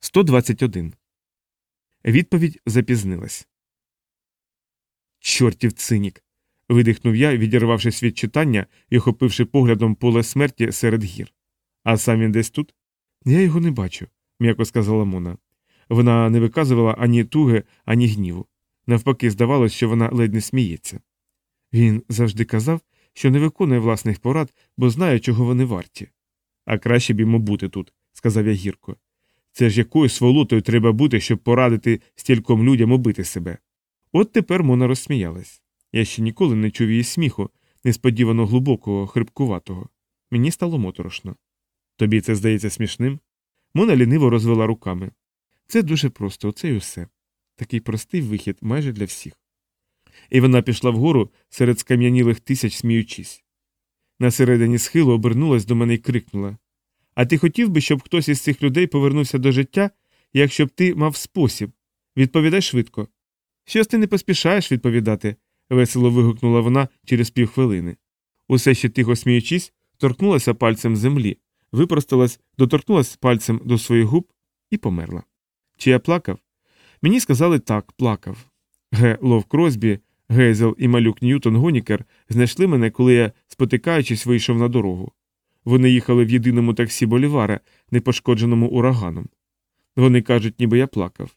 121. Відповідь запізнилась. Чортів цинік. видихнув я, відірвавшись від читання і охопивши поглядом поле смерті серед гір. А сам він десь тут? Я його не бачу, м'яко сказала Мона. Вона не виказувала ані туги, ані гніву. Навпаки, здавалось, що вона ледь не сміється. Він завжди казав, що не виконує власних порад, бо знає, чого вони варті. А краще б йому бути тут, сказав я гірко. Це ж якою сволотою треба бути, щоб порадити стільком людям убити себе. От тепер Мона розсміялась. Я ще ніколи не чув її сміху, несподівано глибокого, хрипкуватого. Мені стало моторошно. Тобі це здається смішним? Мона ліниво розвела руками. Це дуже просто, оце й усе. Такий простий вихід майже для всіх. І вона пішла вгору серед скам'янілих тисяч, сміючись. На середині схилу обернулась до мене і крикнула А ти хотів би, щоб хтось із цих людей повернувся до життя, якщо б ти мав спосіб? Відповідай швидко. Щось ти не поспішаєш відповідати, весело вигукнула вона через півхвилини. Усе ще тихо сміючись, торкнулася пальцем землі, випросталась, доторкнулась пальцем до своїх губ і померла. Чи я плакав? Мені сказали так, плакав. Г. Лов Кросбі, Гейзел і малюк Ньютон Гонікер знайшли мене, коли я, спотикаючись, вийшов на дорогу. Вони їхали в єдиному таксі Болівара, непошкодженому ураганом. Вони кажуть, ніби я плакав.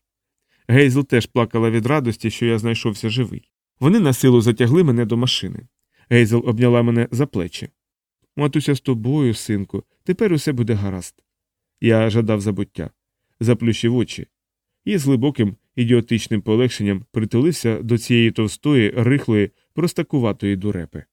Гейзел теж плакала від радості, що я знайшовся живий. Вони на силу затягли мене до машини. Гейзел обняла мене за плечі. Матуся з тобою, синку, тепер усе буде гаразд. Я жадав забуття, заплющив очі і з глибоким ідіотичним полегшенням притулився до цієї товстої, рихлої, простакуватої дурепи.